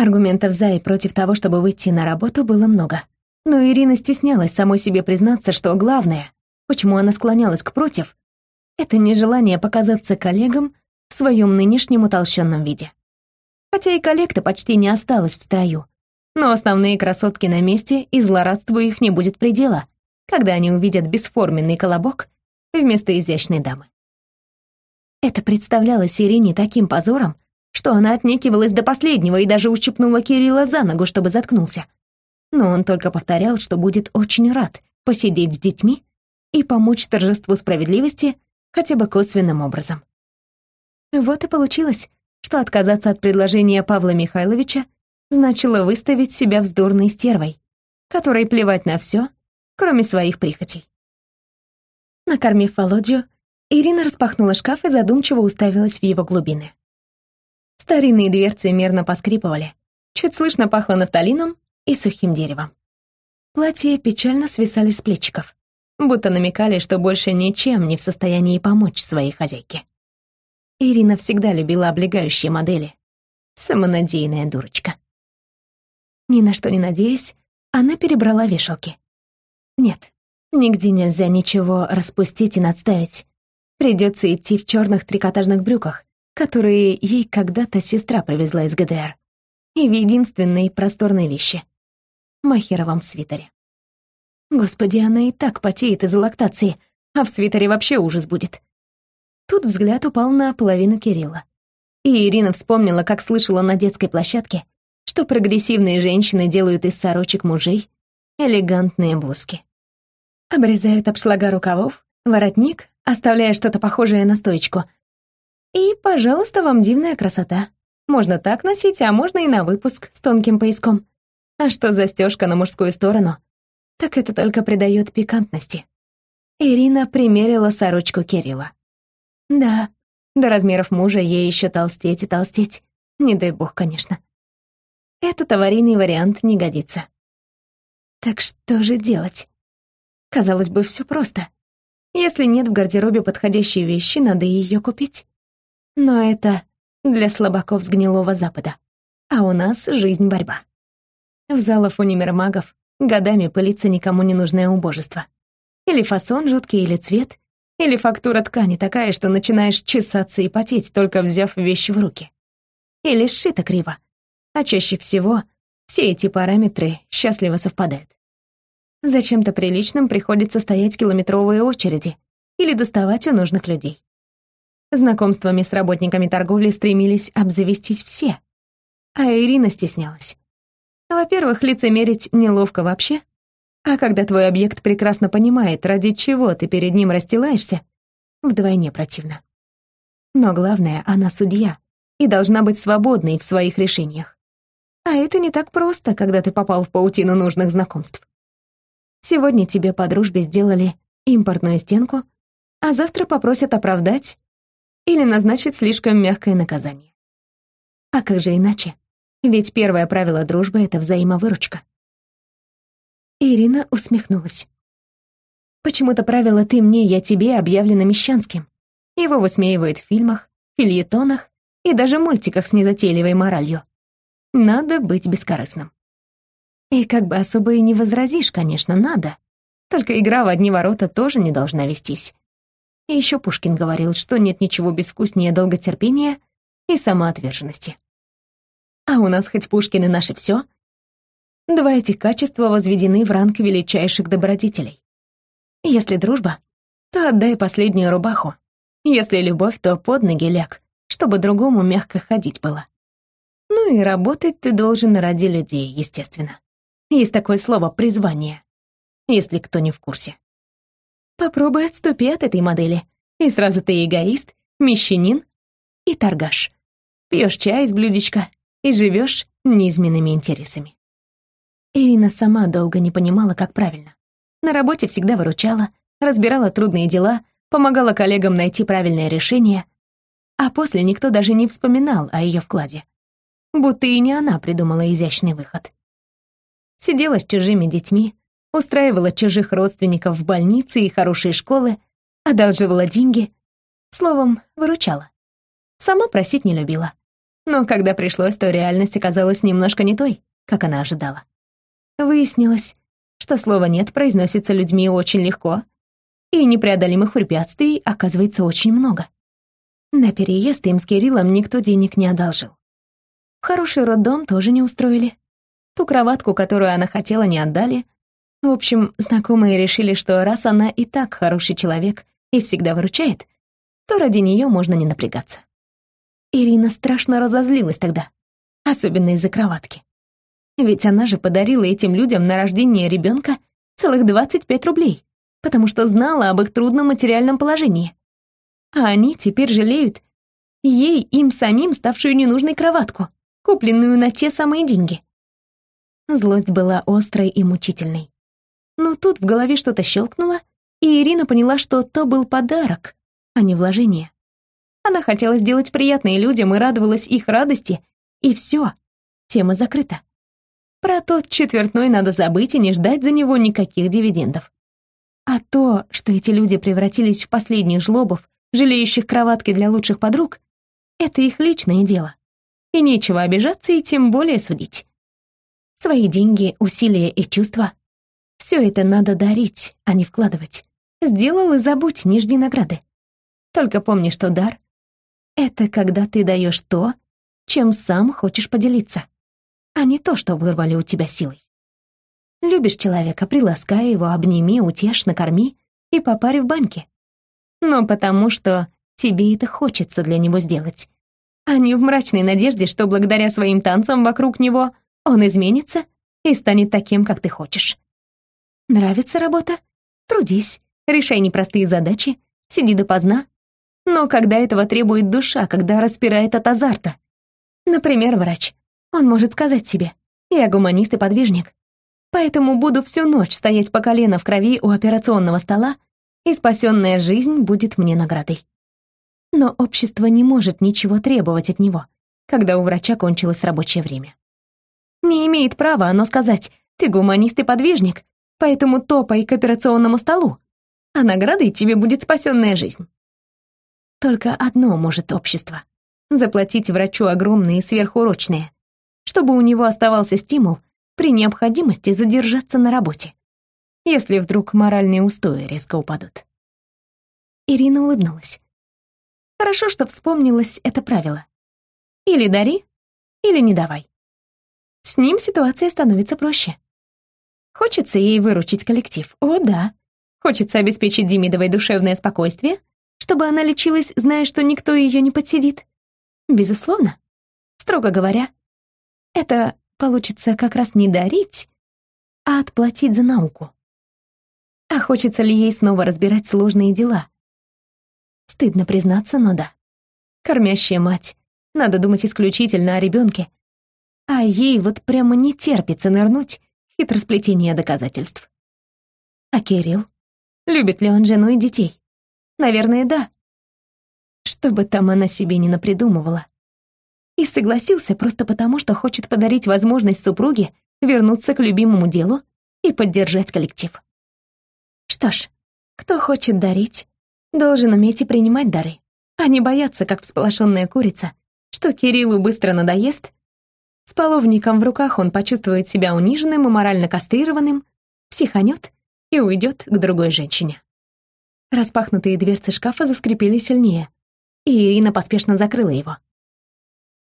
Аргументов за и против того, чтобы выйти на работу, было много. Но Ирина стеснялась самой себе признаться, что главное, почему она склонялась к против, это нежелание показаться коллегам в своем нынешнем утолщенном виде. Хотя и коллег-то почти не осталось в строю. Но основные красотки на месте, и злорадству их не будет предела, когда они увидят бесформенный колобок вместо изящной дамы. Это представлялось Ирине таким позором, что она отнекивалась до последнего и даже ущипнула Кирилла за ногу, чтобы заткнулся. Но он только повторял, что будет очень рад посидеть с детьми и помочь торжеству справедливости хотя бы косвенным образом. Вот и получилось, что отказаться от предложения Павла Михайловича значило выставить себя вздорной стервой, которой плевать на все, кроме своих прихотей. Накормив Володю, Ирина распахнула шкаф и задумчиво уставилась в его глубины. Старинные дверцы мерно поскрипывали, чуть слышно пахло нафталином и сухим деревом. Платья печально свисали с плечиков, будто намекали, что больше ничем не в состоянии помочь своей хозяйке. Ирина всегда любила облегающие модели. Самонадеянная дурочка. Ни на что не надеясь, она перебрала вешалки. Нет, нигде нельзя ничего распустить и надставить. Придется идти в черных трикотажных брюках, которые ей когда-то сестра привезла из ГДР, и в единственной просторной вещи — махеровом свитере. Господи, она и так потеет из-за лактации, а в свитере вообще ужас будет. Тут взгляд упал на половину Кирилла. И Ирина вспомнила, как слышала на детской площадке, что прогрессивные женщины делают из сорочек мужей элегантные блузки. Обрезают обшлага рукавов, воротник, оставляя что-то похожее на стоечку — и, пожалуйста, вам дивная красота. Можно так носить, а можно и на выпуск с тонким пояском. А что застежка на мужскую сторону? Так это только придает пикантности. Ирина примерила сорочку Кирилла. Да, до размеров мужа ей еще толстеть и толстеть. Не дай бог, конечно. Этот аварийный вариант не годится. Так что же делать? Казалось бы, все просто. Если нет в гардеробе подходящей вещи, надо ее купить. Но это для слабаков с гнилого запада. А у нас жизнь борьба. В залах универмагов годами пылится никому не нужное убожество. Или фасон жуткий, или цвет, или фактура ткани такая, что начинаешь чесаться и потеть, только взяв вещи в руки. Или сшито криво. А чаще всего все эти параметры счастливо совпадают. Зачем-то приличным приходится стоять километровые очереди или доставать у нужных людей. Знакомствами с работниками торговли стремились обзавестись все. А Ирина стеснялась. Во-первых, лицемерить неловко вообще. А когда твой объект прекрасно понимает, ради чего ты перед ним расстилаешься, вдвойне противно. Но главное, она судья и должна быть свободной в своих решениях. А это не так просто, когда ты попал в паутину нужных знакомств. Сегодня тебе по дружбе сделали импортную стенку, а завтра попросят оправдать или назначить слишком мягкое наказание. А как же иначе? Ведь первое правило дружбы — это взаимовыручка. Ирина усмехнулась. Почему-то правило «ты мне, я тебе» объявлено мещанским. Его высмеивают в фильмах, фильетонах и даже мультиках с незатейливой моралью. Надо быть бескорыстным. И как бы особо и не возразишь, конечно, надо. Только игра в одни ворота тоже не должна вестись. И еще Пушкин говорил, что нет ничего безвкуснее долготерпения и самоотверженности. А у нас хоть Пушкин и наше все. Два этих качества возведены в ранг величайших добродетелей. Если дружба, то отдай последнюю рубаху. Если любовь, то под ноги ляг, чтобы другому мягко ходить было. Ну и работать ты должен ради людей, естественно. Есть такое слово «призвание», если кто не в курсе. Попробуй отступи от этой модели, и сразу ты эгоист, мещанин и торгаш. Пьешь чай из блюдечка и живешь низменными интересами. Ирина сама долго не понимала, как правильно. На работе всегда выручала, разбирала трудные дела, помогала коллегам найти правильное решение, а после никто даже не вспоминал о ее вкладе. Будто и не она придумала изящный выход. Сидела с чужими детьми, устраивала чужих родственников в больницы и хорошие школы, одалживала деньги, словом, выручала. Сама просить не любила. Но когда пришлось, то реальность оказалась немножко не той, как она ожидала. Выяснилось, что слово «нет» произносится людьми очень легко, и непреодолимых препятствий оказывается очень много. На переезд им с Кириллом никто денег не одолжил. Хороший роддом тоже не устроили. Ту кроватку, которую она хотела, не отдали. В общем, знакомые решили, что раз она и так хороший человек и всегда выручает, то ради нее можно не напрягаться. Ирина страшно разозлилась тогда, особенно из-за кроватки. Ведь она же подарила этим людям на рождение ребенка целых 25 рублей, потому что знала об их трудном материальном положении. А они теперь жалеют ей, им самим ставшую ненужной кроватку, купленную на те самые деньги. Злость была острой и мучительной. Но тут в голове что-то щелкнуло, и Ирина поняла, что то был подарок, а не вложение. Она хотела сделать приятное людям и радовалась их радости, и все, тема закрыта. Про тот четвертной надо забыть и не ждать за него никаких дивидендов. А то, что эти люди превратились в последних жлобов, жалеющих кроватки для лучших подруг, это их личное дело. И нечего обижаться и тем более судить. Свои деньги, усилия и чувства — все это надо дарить, а не вкладывать. Сделал и забудь, не жди награды. Только помни, что дар — это когда ты даешь то, чем сам хочешь поделиться, а не то, что вырвали у тебя силой. Любишь человека, приласкай его, обними, утешь, накорми и попарь в баньке. Но потому что тебе это хочется для него сделать, а не в мрачной надежде, что благодаря своим танцам вокруг него он изменится и станет таким, как ты хочешь. Нравится работа? Трудись, решай непростые задачи, сиди допоздна. Но когда этого требует душа, когда распирает от азарта. Например, врач. Он может сказать себе, я гуманист и подвижник, Поэтому буду всю ночь стоять по колено в крови у операционного стола, и спасенная жизнь будет мне наградой. Но общество не может ничего требовать от него, когда у врача кончилось рабочее время. Не имеет права оно сказать «ты гуманист и подвижник, поэтому топай к операционному столу, а наградой тебе будет спасенная жизнь». Только одно может общество — заплатить врачу огромные сверхурочные, чтобы у него оставался стимул при необходимости задержаться на работе, если вдруг моральные устои резко упадут. Ирина улыбнулась. Хорошо, что вспомнилось это правило. Или дари, или не давай. С ним ситуация становится проще. Хочется ей выручить коллектив. О, да. Хочется обеспечить Демидовой душевное спокойствие, чтобы она лечилась, зная, что никто ее не подсидит. Безусловно. Строго говоря, это получится как раз не дарить, а отплатить за науку. А хочется ли ей снова разбирать сложные дела? Стыдно признаться, но да. Кормящая мать. Надо думать исключительно о ребенке. А ей вот прямо не терпится нырнуть хитросплетение доказательств. А Кирилл? Любит ли он жену и детей? Наверное, да. Что бы там она себе не напридумывала и согласился просто потому, что хочет подарить возможность супруге вернуться к любимому делу и поддержать коллектив. Что ж, кто хочет дарить, должен уметь и принимать дары, а не бояться, как всполошенная курица, что Кириллу быстро надоест, с половником в руках он почувствует себя униженным и морально кастрированным, психанет и уйдет к другой женщине. Распахнутые дверцы шкафа заскрипели сильнее, и Ирина поспешно закрыла его.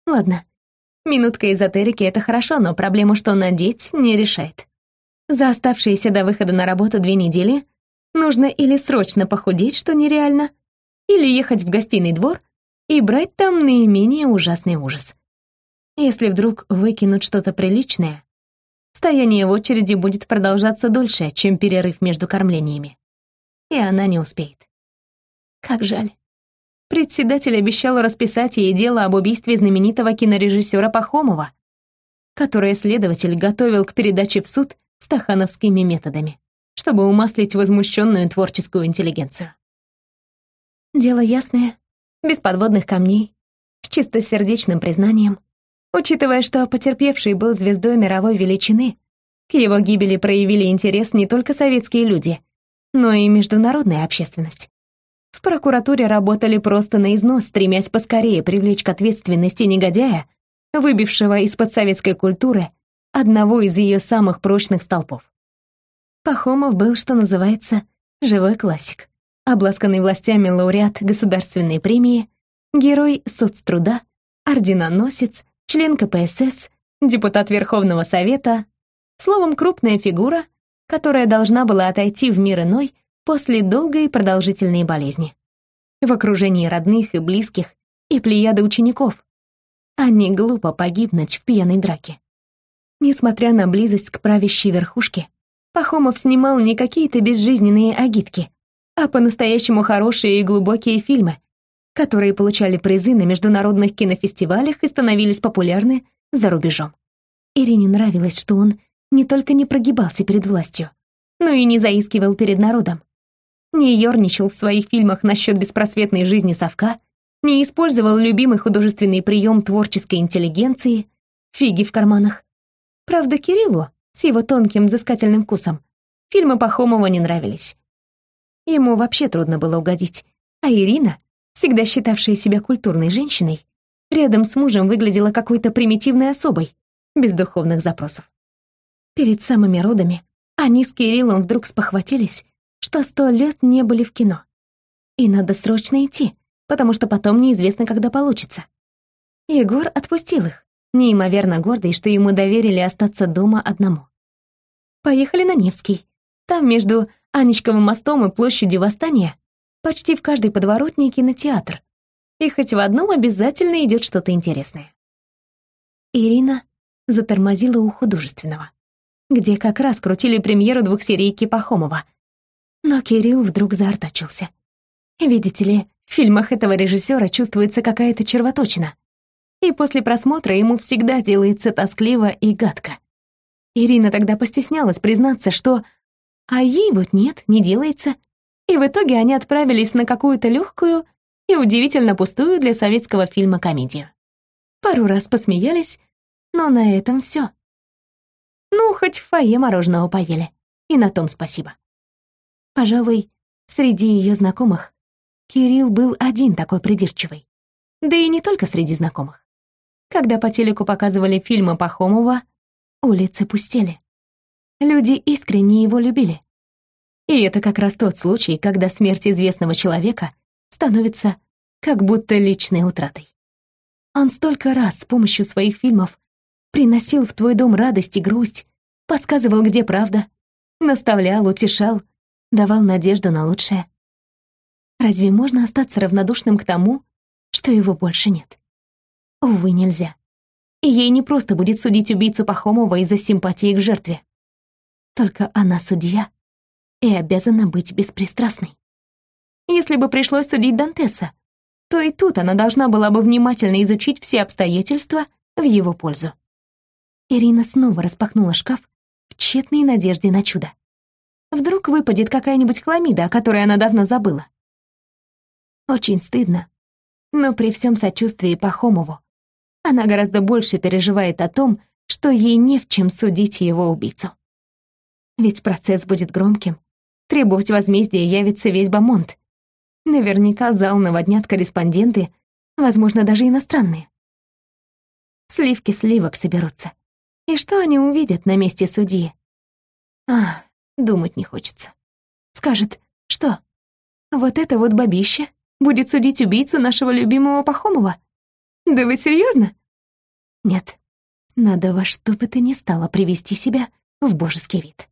Ладно, минутка эзотерики — это хорошо, но проблему, что надеть, не решает. За оставшиеся до выхода на работу две недели нужно или срочно похудеть, что нереально, или ехать в гостиный двор и брать там наименее ужасный ужас. Если вдруг выкинут что-то приличное, стояние в очереди будет продолжаться дольше, чем перерыв между кормлениями. И она не успеет. Как жаль. Председатель обещал расписать ей дело об убийстве знаменитого кинорежиссера Пахомова, которое следователь готовил к передаче в суд стахановскими методами, чтобы умаслить возмущенную творческую интеллигенцию. Дело ясное, без подводных камней, с чистосердечным признанием. Учитывая, что потерпевший был звездой мировой величины, к его гибели проявили интерес не только советские люди, но и международная общественность. В прокуратуре работали просто на износ, стремясь поскорее привлечь к ответственности негодяя, выбившего из-под советской культуры одного из ее самых прочных столпов. Пахомов был, что называется, живой классик, обласканный властями лауреат государственной премии, герой соцтруда, орденоносец, член КПСС, депутат Верховного Совета, словом, крупная фигура, которая должна была отойти в мир иной после долгой и продолжительной болезни. В окружении родных и близких и плеяды учеников, а не глупо погибнуть в пьяной драке. Несмотря на близость к правящей верхушке, Пахомов снимал не какие-то безжизненные агитки, а по-настоящему хорошие и глубокие фильмы, которые получали призы на международных кинофестивалях и становились популярны за рубежом. Ирине нравилось, что он не только не прогибался перед властью, но и не заискивал перед народом. Не ерничал в своих фильмах насчет беспросветной жизни совка, не использовал любимый художественный прием творческой интеллигенции, фиги в карманах. Правда, Кириллу, с его тонким взыскательным вкусом, фильмы Пахомова не нравились. Ему вообще трудно было угодить, а Ирина, всегда считавшая себя культурной женщиной, рядом с мужем выглядела какой-то примитивной особой, без духовных запросов. Перед самыми родами они с Кириллом вдруг спохватились, что сто лет не были в кино. И надо срочно идти, потому что потом неизвестно, когда получится. Егор отпустил их, неимоверно гордый, что ему доверили остаться дома одному. Поехали на Невский. Там между Анечковым мостом и площадью Восстания почти в каждой подворотне кинотеатр. И хоть в одном обязательно идет что-то интересное. Ирина затормозила у художественного, где как раз крутили премьеру двухсерийки Пахомова. Но Кирилл вдруг заортачился. Видите ли, в фильмах этого режиссера чувствуется какая-то червоточина. И после просмотра ему всегда делается тоскливо и гадко. Ирина тогда постеснялась признаться, что «а ей вот нет, не делается». И в итоге они отправились на какую-то легкую и удивительно пустую для советского фильма комедию. Пару раз посмеялись, но на этом все. Ну, хоть в фойе мороженого поели, и на том спасибо. Пожалуй, среди ее знакомых Кирилл был один такой придирчивый. Да и не только среди знакомых. Когда по телеку показывали фильмы Пахомова, улицы пустели. Люди искренне его любили. И это как раз тот случай, когда смерть известного человека становится как будто личной утратой. Он столько раз с помощью своих фильмов приносил в твой дом радость и грусть, подсказывал, где правда, наставлял, утешал, давал надежду на лучшее. Разве можно остаться равнодушным к тому, что его больше нет? Увы, нельзя. И ей не просто будет судить убийцу Пахомова из-за симпатии к жертве. Только она судья и обязана быть беспристрастной. Если бы пришлось судить Дантеса, то и тут она должна была бы внимательно изучить все обстоятельства в его пользу. Ирина снова распахнула шкаф в тщетной надежде на чудо. Вдруг выпадет какая-нибудь хламида, о которой она давно забыла. Очень стыдно, но при всем сочувствии Пахомову она гораздо больше переживает о том, что ей не в чем судить его убийцу. Ведь процесс будет громким, требовать возмездия явится весь Бамонт. Наверняка зал наводнят корреспонденты, возможно, даже иностранные. Сливки сливок соберутся. И что они увидят на месте судьи? А, думать не хочется. Скажет, что? Вот это вот бабище будет судить убийцу нашего любимого Пахомова? Да вы серьезно? Нет, надо во что бы то ни стало привести себя в божеский вид.